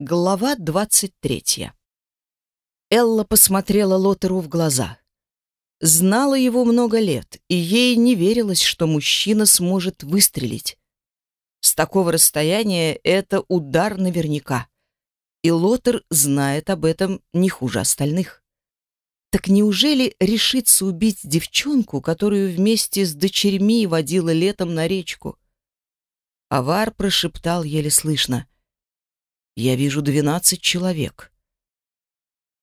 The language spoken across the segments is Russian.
Глава двадцать третья. Элла посмотрела Лотеру в глаза. Знала его много лет, и ей не верилось, что мужчина сможет выстрелить. С такого расстояния это удар наверняка. И Лотер знает об этом не хуже остальных. Так неужели решится убить девчонку, которую вместе с дочерьми водила летом на речку? Авар прошептал еле слышно — я вижу двенадцать человек.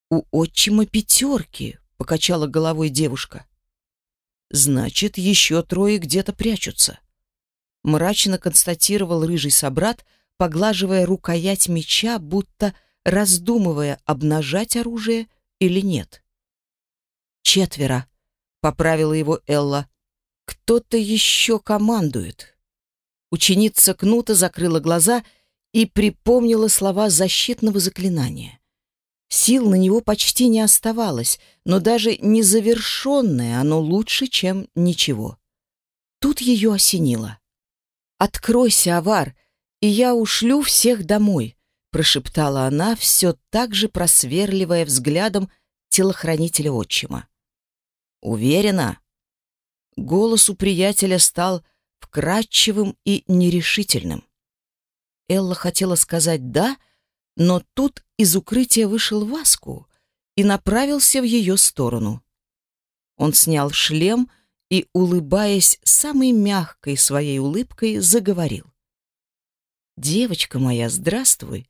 У отчима пятерки, покачала головой девушка. Значит, еще трое где-то прячутся. Мрачно констатировал рыжий собрат, поглаживая рукоять меча, будто раздумывая, обнажать оружие или нет. Четверо, поправила его Элла. Кто-то еще командует. Ученица Кнута закрыла глаза и припомнила слова защитного заклинания. Сил на него почти не оставалось, но даже незавершенное оно лучше, чем ничего. Тут ее осенило. «Откройся, Авар, и я ушлю всех домой», прошептала она, все так же просверливая взглядом телохранителя отчима. «Уверена?» Голос у приятеля стал вкрадчивым и нерешительным. Элла хотела сказать «да», но тут из укрытия вышел Васку и направился в ее сторону. Он снял шлем и, улыбаясь самой мягкой своей улыбкой, заговорил. «Девочка моя, здравствуй.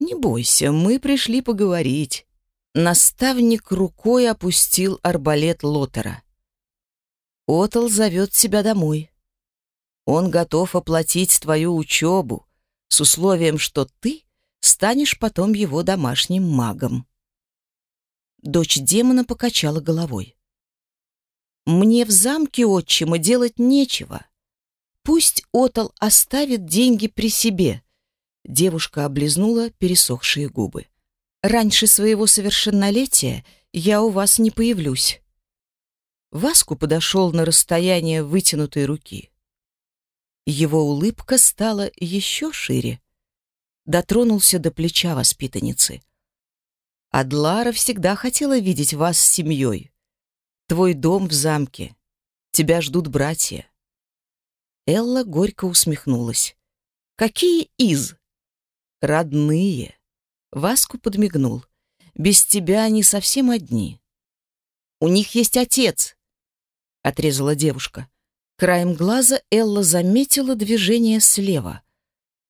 Не бойся, мы пришли поговорить». Наставник рукой опустил арбалет Лотера. «Отл зовет тебя домой. Он готов оплатить твою учебу, с условием, что ты станешь потом его домашним магом. Дочь демона покачала головой. Мне в замке отчима делать нечего. Пусть Отал оставит деньги при себе. Девушка облизнула пересохшие губы. Раньше своего совершеннолетия я у вас не появлюсь. Васку подошел на расстояние вытянутой руки. Его улыбка стала еще шире. Дотронулся до плеча воспитанницы. «Адлара всегда хотела видеть вас с семьей. Твой дом в замке. Тебя ждут братья». Элла горько усмехнулась. «Какие из?» «Родные». Васку подмигнул. «Без тебя они совсем одни». «У них есть отец», — отрезала девушка. Краем глаза Элла заметила движение слева.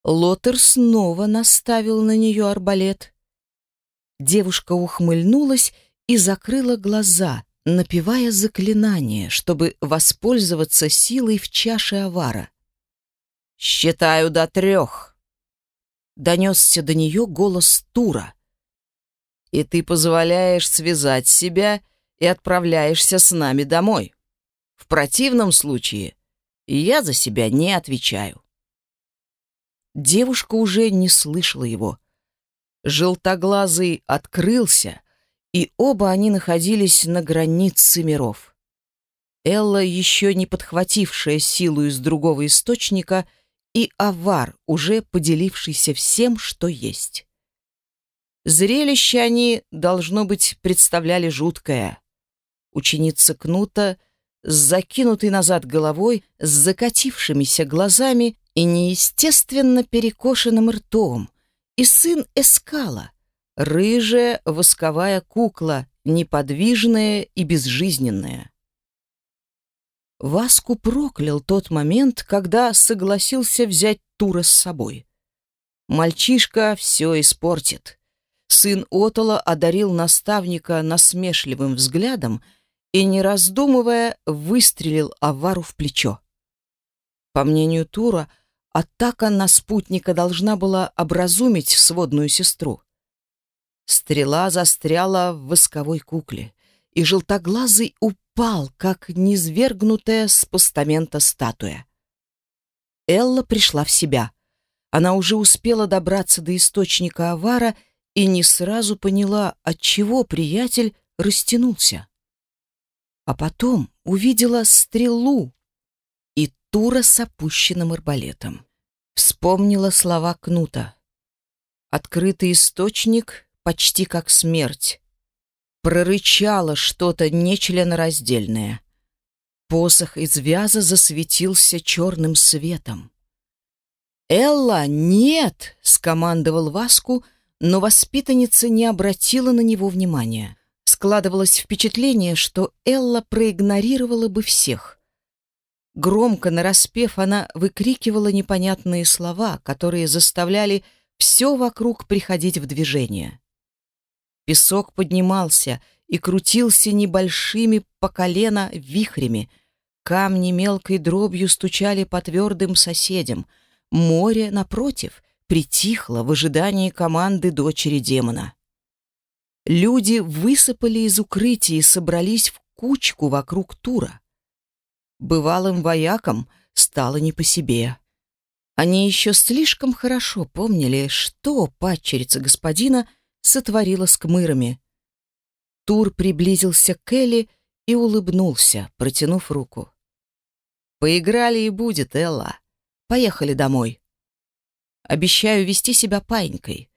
Лотер снова наставил на нее арбалет. Девушка ухмыльнулась и закрыла глаза, напевая заклинание, чтобы воспользоваться силой в чаше авара. «Считаю до трех!» Донесся до нее голос Тура. «И ты позволяешь связать себя и отправляешься с нами домой!» В противном случае я за себя не отвечаю. Девушка уже не слышала его. Желтоглазый открылся, и оба они находились на границе миров. Элла, еще не подхватившая силу из другого источника, и Авар, уже поделившийся всем, что есть. Зрелище они, должно быть, представляли жуткое. Ученица Кнута — с закинутой назад головой, с закатившимися глазами и неестественно перекошенным ртом, и сын Эскала, рыжая восковая кукла, неподвижная и безжизненная. Васку проклял тот момент, когда согласился взять Тура с собой. Мальчишка все испортит. Сын Отола одарил наставника насмешливым взглядом и, не раздумывая, выстрелил Авару в плечо. По мнению Тура, атака на спутника должна была образумить сводную сестру. Стрела застряла в восковой кукле, и желтоглазый упал, как низвергнутая с постамента статуя. Элла пришла в себя. Она уже успела добраться до источника авара и не сразу поняла, от чего приятель растянулся а потом увидела стрелу и Тура с опущенным арбалетом. Вспомнила слова Кнута. Открытый источник почти как смерть. Прорычало что-то нечленораздельное. Посох из вяза засветился черным светом. «Элла, нет!» — скомандовал Васку, но воспитанница не обратила на него внимания. Складывалось впечатление, что Элла проигнорировала бы всех. Громко нараспев, она выкрикивала непонятные слова, которые заставляли все вокруг приходить в движение. Песок поднимался и крутился небольшими по колено вихрями. Камни мелкой дробью стучали по твердым соседям. Море, напротив, притихло в ожидании команды дочери демона. Люди высыпали из укрытий и собрались в кучку вокруг Тура. Бывалым воякам стало не по себе. Они еще слишком хорошо помнили, что падчерица господина сотворила с кмырами. Тур приблизился к Элли и улыбнулся, протянув руку. «Поиграли и будет, Элла. Поехали домой. Обещаю вести себя паинькой.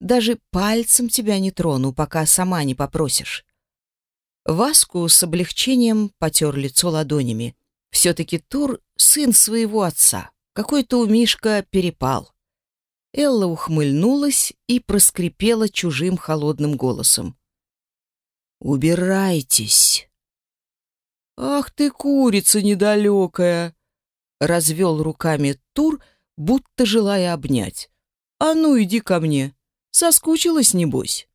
Даже пальцем тебя не трону, пока сама не попросишь». Васку с облегчением потер лицо ладонями. Все-таки Тур — сын своего отца. Какой-то у Мишка перепал. Элла ухмыльнулась и проскрипела чужим холодным голосом. «Убирайтесь!» «Ах ты, курица недалекая!» — развел руками Тур, будто желая обнять. «А ну, иди ко мне! Соскучилась, небось!»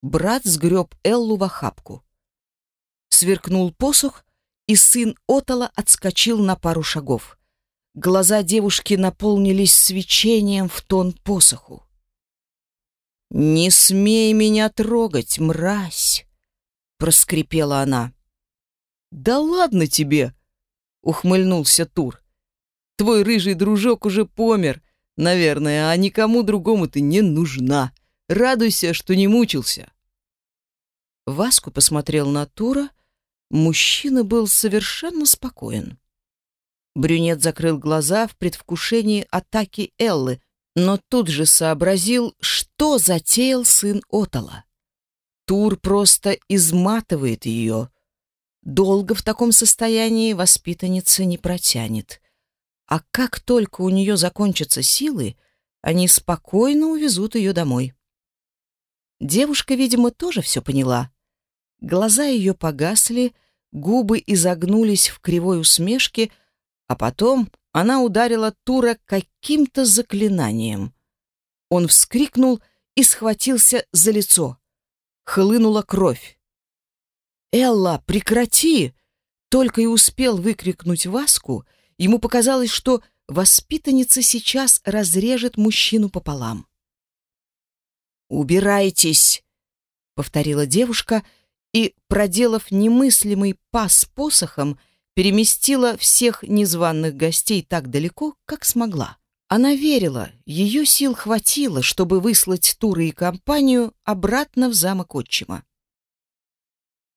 Брат сгреб Эллу в охапку. Сверкнул посох, и сын Отала отскочил на пару шагов. Глаза девушки наполнились свечением в тон посоху. «Не смей меня трогать, мразь!» — проскрипела она. «Да ладно тебе!» — ухмыльнулся Тур. «Твой рыжий дружок уже помер, наверное, а никому другому ты не нужна. Радуйся, что не мучился». Васку посмотрел на Тура. Мужчина был совершенно спокоен. Брюнет закрыл глаза в предвкушении атаки Эллы, но тут же сообразил, что затеял сын Отала. Тур просто изматывает ее. Долго в таком состоянии воспитанница не протянет. А как только у нее закончатся силы, они спокойно увезут ее домой. Девушка, видимо, тоже все поняла. Глаза ее погасли, губы изогнулись в кривой усмешке — а потом она ударила Тура каким-то заклинанием. Он вскрикнул и схватился за лицо. Хлынула кровь. «Элла, прекрати!» Только и успел выкрикнуть Васку, ему показалось, что воспитанница сейчас разрежет мужчину пополам. «Убирайтесь!» — повторила девушка и, проделав немыслимый пас посохом, переместила всех незваных гостей так далеко, как смогла. Она верила, ее сил хватило, чтобы выслать Туры и компанию обратно в замок отчима.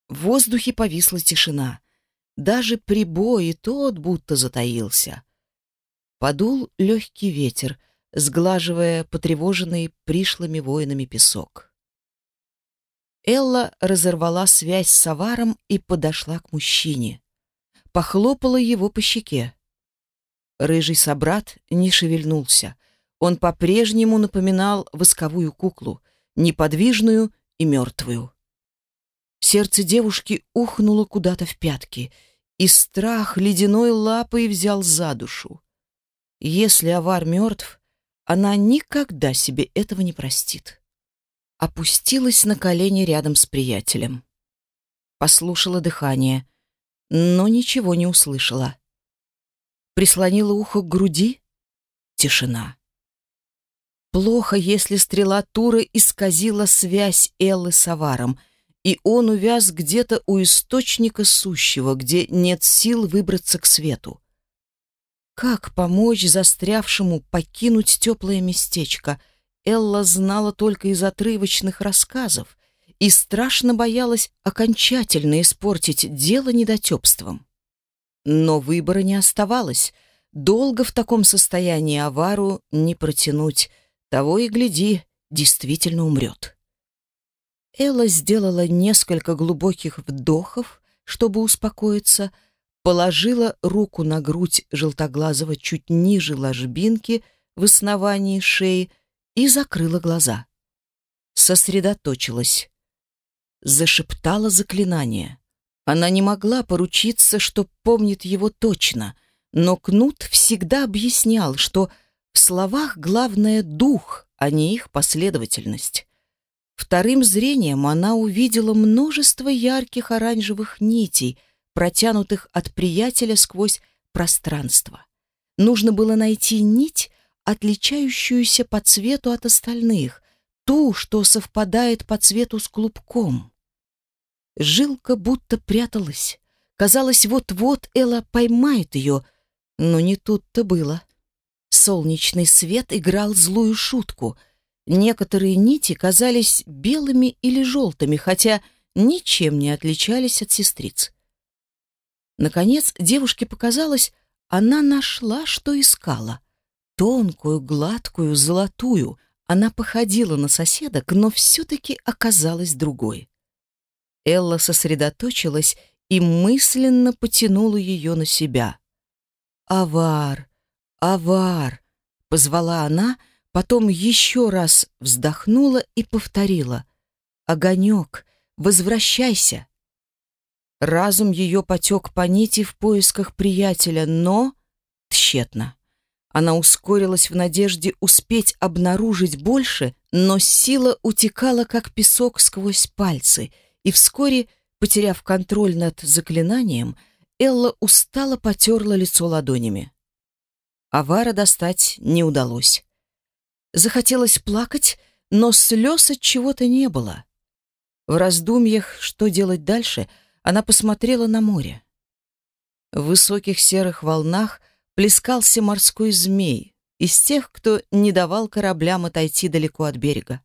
В воздухе повисла тишина. Даже прибой и тот будто затаился. Подул легкий ветер, сглаживая потревоженный пришлыми воинами песок. Элла разорвала связь с Саваром и подошла к мужчине похлопала его по щеке. Рыжий собрат не шевельнулся. Он по-прежнему напоминал восковую куклу, неподвижную и мертвую. Сердце девушки ухнуло куда-то в пятки, и страх ледяной лапой взял за душу. Если авар мертв, она никогда себе этого не простит. Опустилась на колени рядом с приятелем. Послушала дыхание — но ничего не услышала. Прислонила ухо к груди — тишина. Плохо, если стрела Туры исказила связь Эллы с Аваром, и он увяз где-то у источника сущего, где нет сил выбраться к свету. Как помочь застрявшему покинуть теплое местечко? Элла знала только из отрывочных рассказов, и страшно боялась окончательно испортить дело недотепством. Но выбора не оставалось. Долго в таком состоянии авару не протянуть, Того и гляди, действительно умрет. Элла сделала несколько глубоких вдохов, чтобы успокоиться, положила руку на грудь желтоглазого чуть ниже ложбинки в основании шеи и закрыла глаза. Сосредоточилась. Зашептала заклинание. Она не могла поручиться, что помнит его точно, но Кнут всегда объяснял, что в словах главное дух, а не их последовательность. Вторым зрением она увидела множество ярких оранжевых нитей, протянутых от приятеля сквозь пространство. Нужно было найти нить, отличающуюся по цвету от остальных, ту, что совпадает по цвету с клубком. Жилка будто пряталась. Казалось, вот-вот Элла поймает ее, но не тут-то было. Солнечный свет играл злую шутку — Некоторые нити казались белыми или желтыми, хотя ничем не отличались от сестриц. Наконец, девушке показалось, она нашла, что искала. Тонкую, гладкую, золотую. Она походила на соседок, но все-таки оказалась другой. Элла сосредоточилась и мысленно потянула ее на себя. «Авар! Авар!» — позвала она — Потом еще раз вздохнула и повторила. «Огонек, возвращайся!» Разум ее потек по нити в поисках приятеля, но тщетно. Она ускорилась в надежде успеть обнаружить больше, но сила утекала, как песок сквозь пальцы, и вскоре, потеряв контроль над заклинанием, Элла устало потерла лицо ладонями. Авара достать не удалось. Захотелось плакать, но слез от чего-то не было. В раздумьях, что делать дальше, она посмотрела на море. В высоких серых волнах плескался морской змей, из тех, кто не давал кораблям отойти далеко от берега.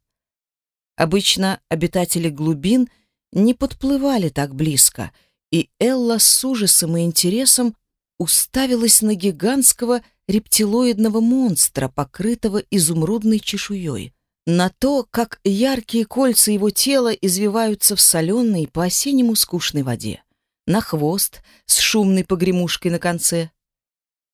Обычно обитатели глубин не подплывали так близко, и Элла с ужасом и интересом уставилась на гигантского рептилоидного монстра, покрытого изумрудной чешуей, на то, как яркие кольца его тела извиваются в соленой по-осеннему скучной воде, на хвост с шумной погремушкой на конце.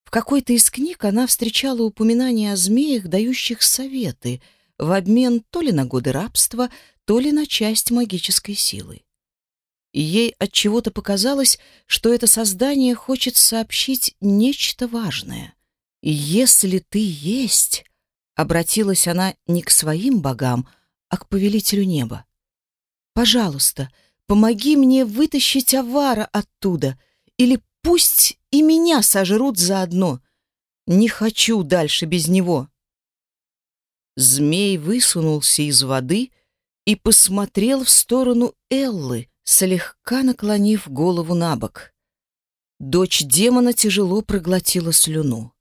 В какой-то из книг она встречала упоминания о змеях, дающих советы в обмен то ли на годы рабства, то ли на часть магической силы. Ей от чего-то показалось, что это создание хочет сообщить нечто важное. «Если ты есть...» — обратилась она не к своим богам, а к повелителю неба. «Пожалуйста, помоги мне вытащить авара оттуда, или пусть и меня сожрут заодно. Не хочу дальше без него». Змей высунулся из воды и посмотрел в сторону Эллы, слегка наклонив голову на бок. Дочь демона тяжело проглотила слюну.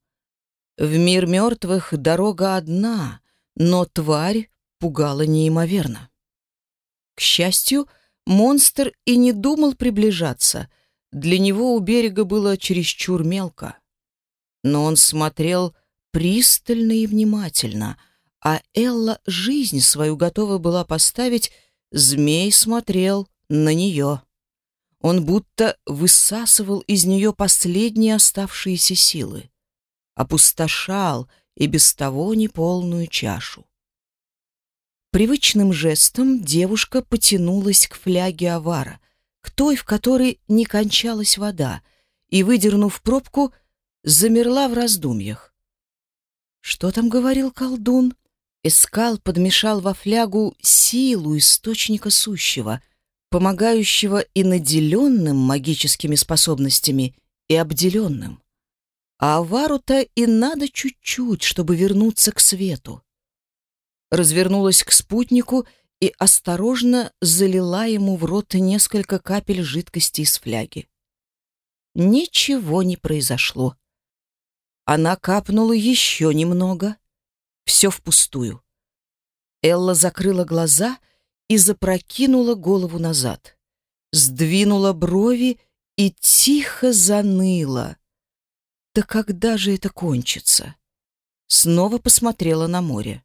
В мир мертвых дорога одна, но тварь пугала неимоверно. К счастью, монстр и не думал приближаться. Для него у берега было чересчур мелко. Но он смотрел пристально и внимательно, а Элла жизнь свою готова была поставить, змей смотрел на нее. Он будто высасывал из нее последние оставшиеся силы опустошал и без того неполную чашу. Привычным жестом девушка потянулась к фляге авара, к той, в которой не кончалась вода, и, выдернув пробку, замерла в раздумьях. Что там говорил колдун? Искал, подмешал во флягу силу источника сущего, помогающего и наделенным магическими способностями, и обделенным. А Авару-то и надо чуть-чуть, чтобы вернуться к свету. Развернулась к спутнику и осторожно залила ему в рот несколько капель жидкости из фляги. Ничего не произошло. Она капнула еще немного. Все впустую. Элла закрыла глаза и запрокинула голову назад. Сдвинула брови и тихо заныла. Да когда же это кончится? Снова посмотрела на море.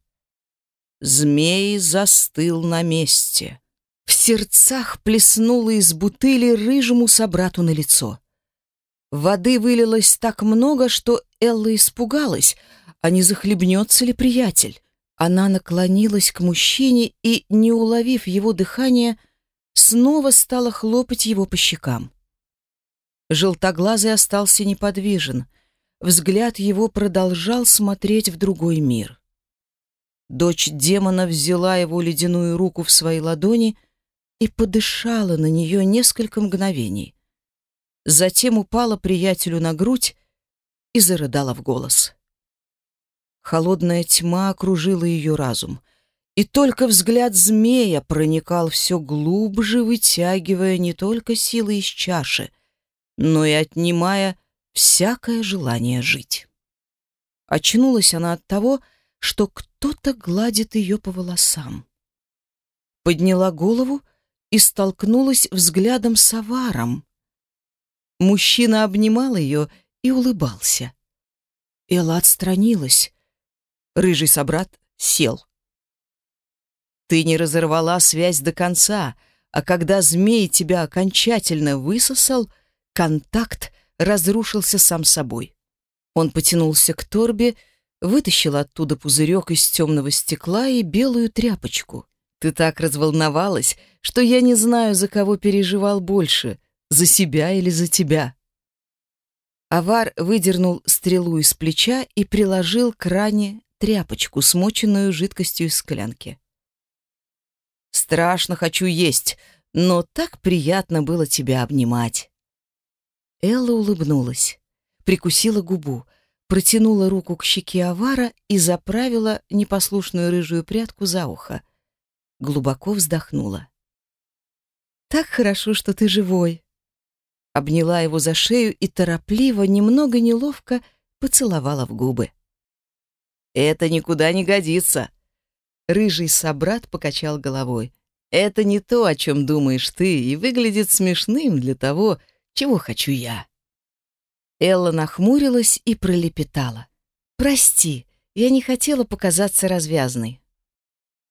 Змей застыл на месте. В сердцах плеснуло из бутыли рыжему собрату на лицо. Воды вылилось так много, что Элла испугалась, а не захлебнется ли приятель. Она наклонилась к мужчине и, не уловив его дыхания, снова стала хлопать его по щекам. Желтоглазый остался неподвижен. Взгляд его продолжал смотреть в другой мир. Дочь демона взяла его ледяную руку в свои ладони и подышала на нее несколько мгновений. Затем упала приятелю на грудь и зарыдала в голос. Холодная тьма окружила ее разум, и только взгляд змея проникал все глубже, вытягивая не только силы из чаши, но и отнимая всякое желание жить. Очнулась она от того, что кто-то гладит ее по волосам. Подняла голову и столкнулась взглядом с аваром. Мужчина обнимал ее и улыбался. Элла отстранилась. Рыжий собрат сел. «Ты не разорвала связь до конца, а когда змей тебя окончательно высосал, контакт разрушился сам собой». Он потянулся к торбе, вытащил оттуда пузырек из темного стекла и белую тряпочку. «Ты так разволновалась, что я не знаю, за кого переживал больше, за себя или за тебя». Авар выдернул стрелу из плеча и приложил к ране тряпочку, смоченную жидкостью из склянки. «Страшно хочу есть, но так приятно было тебя обнимать». Элла улыбнулась, прикусила губу, протянула руку к щеке Авара и заправила непослушную рыжую прядку за ухо. Глубоко вздохнула. «Так хорошо, что ты живой!» Обняла его за шею и торопливо, немного неловко поцеловала в губы. «Это никуда не годится!» Рыжий собрат покачал головой. «Это не то, о чем думаешь ты, и выглядит смешным для того, чего хочу я». Элла нахмурилась и пролепетала. «Прости, я не хотела показаться развязной».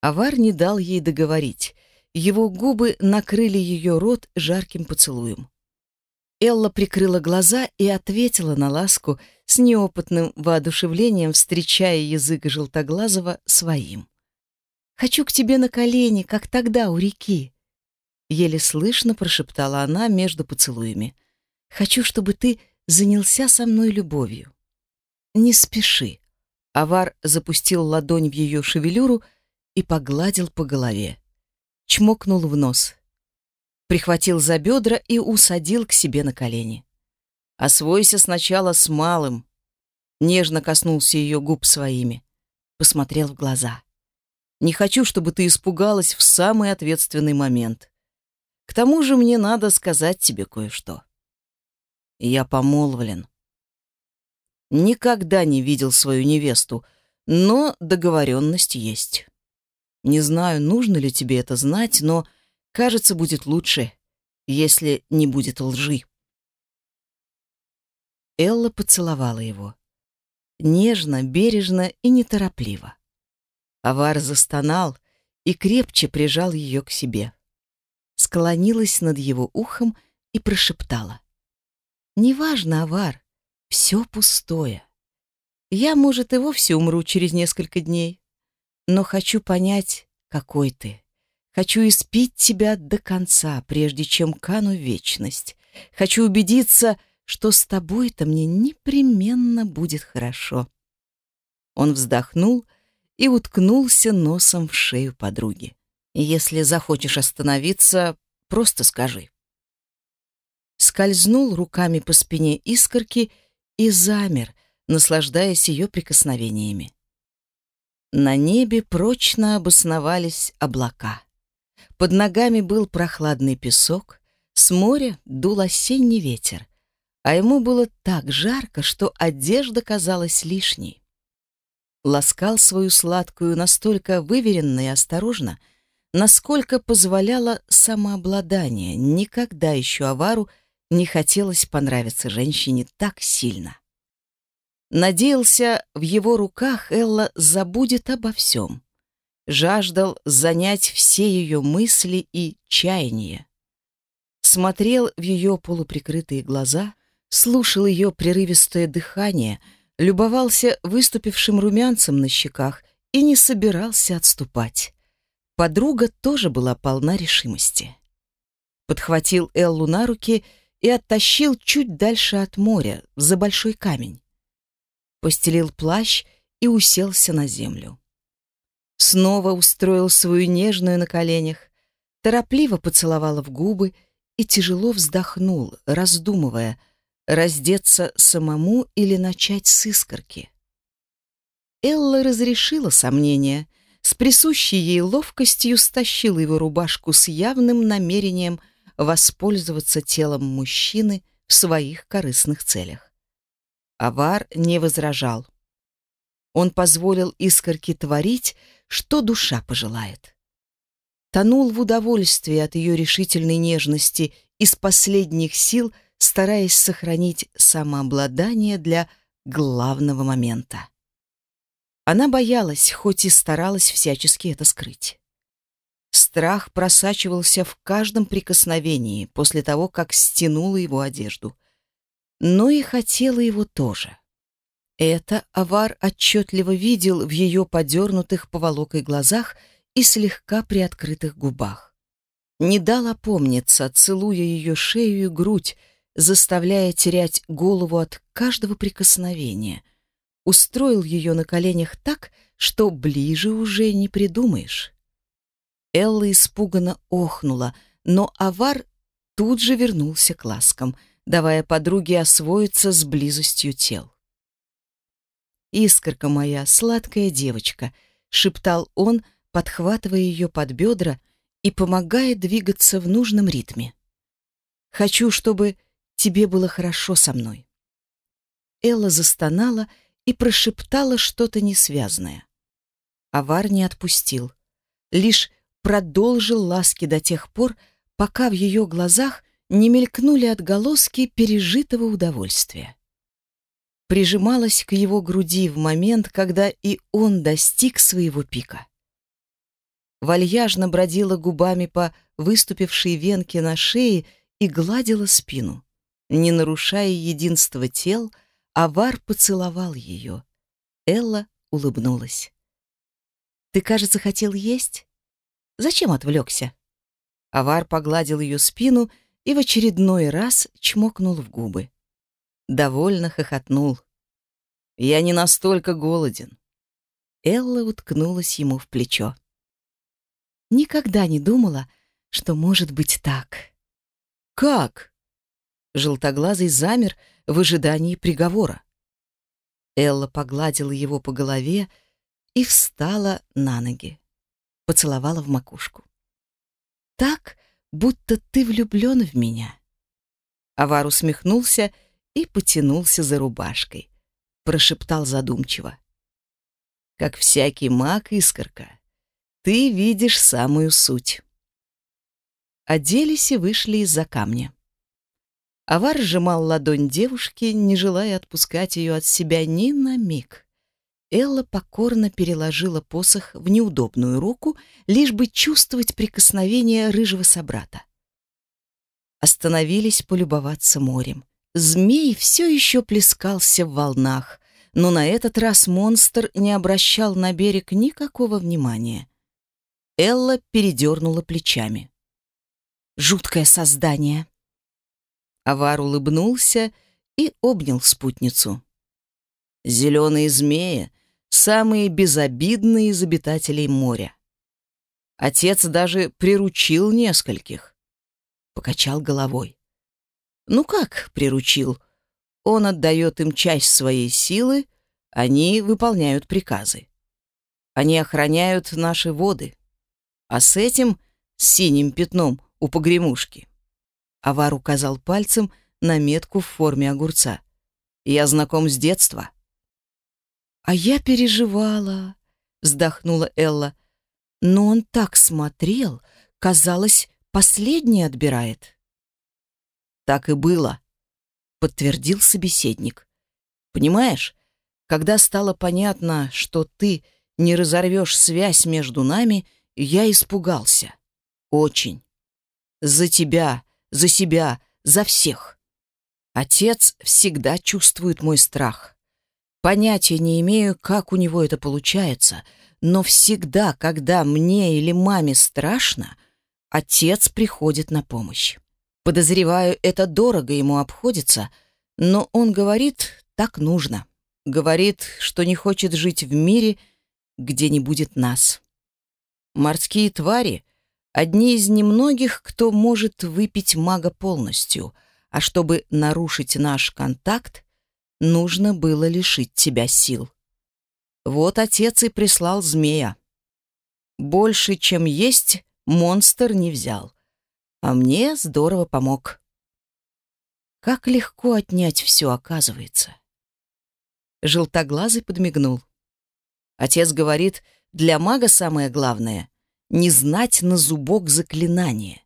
Авар не дал ей договорить. Его губы накрыли ее рот жарким поцелуем. Элла прикрыла глаза и ответила на ласку с неопытным воодушевлением, встречая язык желтоглазого своим. «Хочу к тебе на колени, как тогда у реки», — еле слышно прошептала она между поцелуями. «Хочу, чтобы ты занялся со мной любовью. Не спеши. Авар запустил ладонь в ее шевелюру и погладил по голове. Чмокнул в нос. Прихватил за бедра и усадил к себе на колени. Освойся сначала с малым. Нежно коснулся ее губ своими. Посмотрел в глаза. Не хочу, чтобы ты испугалась в самый ответственный момент. К тому же мне надо сказать тебе кое-что. Я помолвлен. Никогда не видел свою невесту, но договоренность есть. Не знаю, нужно ли тебе это знать, но, кажется, будет лучше, если не будет лжи. Элла поцеловала его. Нежно, бережно и неторопливо. Авар застонал и крепче прижал ее к себе. Склонилась над его ухом и прошептала. Неважно, Авар, все пустое. Я, может, и вовсе умру через несколько дней, но хочу понять, какой ты. Хочу испить тебя до конца, прежде чем кану вечность. Хочу убедиться, что с тобой-то мне непременно будет хорошо. Он вздохнул и уткнулся носом в шею подруги. Если захочешь остановиться, просто скажи скользнул руками по спине искорки и замер, наслаждаясь ее прикосновениями. На небе прочно обосновались облака. Под ногами был прохладный песок, с моря дул осенний ветер, а ему было так жарко, что одежда казалась лишней. Ласкал свою сладкую настолько выверенно и осторожно, насколько позволяло самообладание, никогда еще авару не хотелось понравиться женщине так сильно. Надеялся, в его руках Элла забудет обо всем. жаждал занять все ее мысли и чаяния. Смотрел в ее полуприкрытые глаза, слушал ее прерывистое дыхание, любовался выступившим румянцем на щеках и не собирался отступать. Подруга тоже была полна решимости. Подхватил Эллу на руки и оттащил чуть дальше от моря, за большой камень. Постелил плащ и уселся на землю. Снова устроил свою нежную на коленях, торопливо поцеловала в губы и тяжело вздохнул, раздумывая, раздеться самому или начать с искорки. Элла разрешила сомнения, с присущей ей ловкостью стащила его рубашку с явным намерением воспользоваться телом мужчины в своих корыстных целях. Авар не возражал. Он позволил искорке творить, что душа пожелает. Тонул в удовольствии от ее решительной нежности из последних сил, стараясь сохранить самообладание для главного момента. Она боялась, хоть и старалась всячески это скрыть. Страх просачивался в каждом прикосновении после того, как стянула его одежду. Но и хотела его тоже. Это Авар отчетливо видел в ее подернутых поволокой глазах и слегка приоткрытых губах. Не дал опомниться, целуя ее шею и грудь, заставляя терять голову от каждого прикосновения. Устроил ее на коленях так, что ближе уже не придумаешь. Элла испуганно охнула, но Авар тут же вернулся к ласкам, давая подруге освоиться с близостью тел. «Искорка моя, сладкая девочка», — шептал он, подхватывая ее под бедра и помогая двигаться в нужном ритме. «Хочу, чтобы тебе было хорошо со мной». Элла застонала и прошептала что-то несвязное. Авар не отпустил, лишь продолжил ласки до тех пор, пока в ее глазах не мелькнули отголоски пережитого удовольствия. Прижималась к его груди в момент, когда и он достиг своего пика. Вальяжно бродила губами по выступившей венке на шее и гладила спину. Не нарушая единства тел, Авар поцеловал ее. Элла улыбнулась. «Ты, кажется, хотел есть?» Зачем отвлекся?» Авар погладил ее спину и в очередной раз чмокнул в губы. Довольно хохотнул. «Я не настолько голоден». Элла уткнулась ему в плечо. Никогда не думала, что может быть так. «Как?» Желтоглазый замер в ожидании приговора. Элла погладила его по голове и встала на ноги поцеловала в макушку. «Так, будто ты влюблен в меня». Авар усмехнулся и потянулся за рубашкой. Прошептал задумчиво. «Как всякий маг, искорка, ты видишь самую суть». Оделись и вышли из-за камня. Авар сжимал ладонь девушки, не желая отпускать ее от себя ни на миг. Элла покорно переложила посох в неудобную руку, лишь бы чувствовать прикосновение рыжего собрата. Остановились полюбоваться морем. Змей все еще плескался в волнах, но на этот раз монстр не обращал на берег никакого внимания. Элла передернула плечами. «Жуткое создание!» Авар улыбнулся и обнял спутницу. «Зеленые змеи самые безобидные из обитателей моря. Отец даже приручил нескольких. Покачал головой. Ну как приручил? Он отдает им часть своей силы, они выполняют приказы. Они охраняют наши воды. А с этим, синим пятном у погремушки, Авар указал пальцем на метку в форме огурца. Я знаком с детства. «А я переживала», — вздохнула Элла. «Но он так смотрел, казалось, последний отбирает». «Так и было», — подтвердил собеседник. «Понимаешь, когда стало понятно, что ты не разорвешь связь между нами, я испугался. Очень. За тебя, за себя, за всех. Отец всегда чувствует мой страх. Понятия не имею, как у него это получается, но всегда, когда мне или маме страшно, отец приходит на помощь. Подозреваю, это дорого ему обходится, но он говорит, так нужно. Говорит, что не хочет жить в мире, где не будет нас. Морские твари — одни из немногих, кто может выпить мага полностью, а чтобы нарушить наш контакт, нужно было лишить тебя сил. Вот отец и прислал змея. Больше, чем есть, монстр не взял. А мне здорово помог. Как легко отнять все, оказывается. Желтоглазый подмигнул. Отец говорит, для мага самое главное — не знать на зубок заклинания.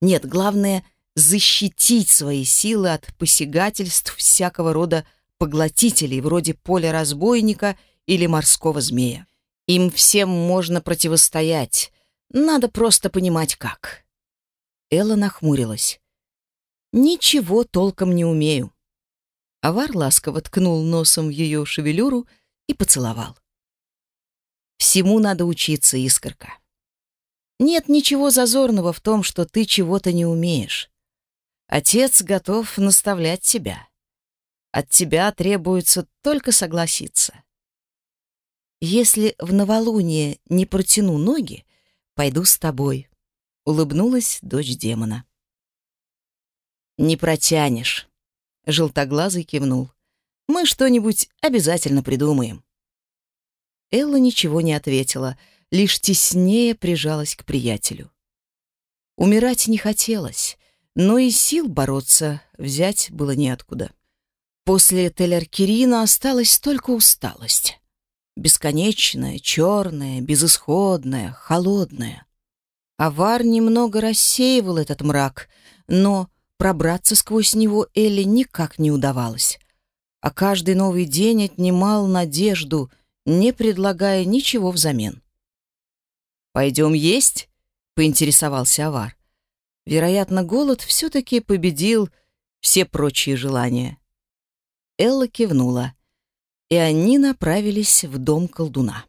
Нет, главное — защитить свои силы от посягательств всякого рода поглотителей, вроде поля разбойника или морского змея. Им всем можно противостоять, надо просто понимать, как. Элла нахмурилась. «Ничего толком не умею». Авар ласково ткнул носом в ее шевелюру и поцеловал. «Всему надо учиться, искорка. Нет ничего зазорного в том, что ты чего-то не умеешь. Отец готов наставлять тебя. От тебя требуется только согласиться. Если в новолуние не протяну ноги, пойду с тобой», — улыбнулась дочь демона. «Не протянешь», — желтоглазый кивнул. «Мы что-нибудь обязательно придумаем». Элла ничего не ответила, лишь теснее прижалась к приятелю. Умирать не хотелось, но и сил бороться взять было неоткуда. После Телеркирина осталась только усталость. Бесконечная, черная, безысходная, холодная. Авар немного рассеивал этот мрак, но пробраться сквозь него Элли никак не удавалось. А каждый новый день отнимал надежду, не предлагая ничего взамен. «Пойдем есть?» — поинтересовался Авар. Вероятно, голод все-таки победил все прочие желания. Элла кивнула, и они направились в дом колдуна.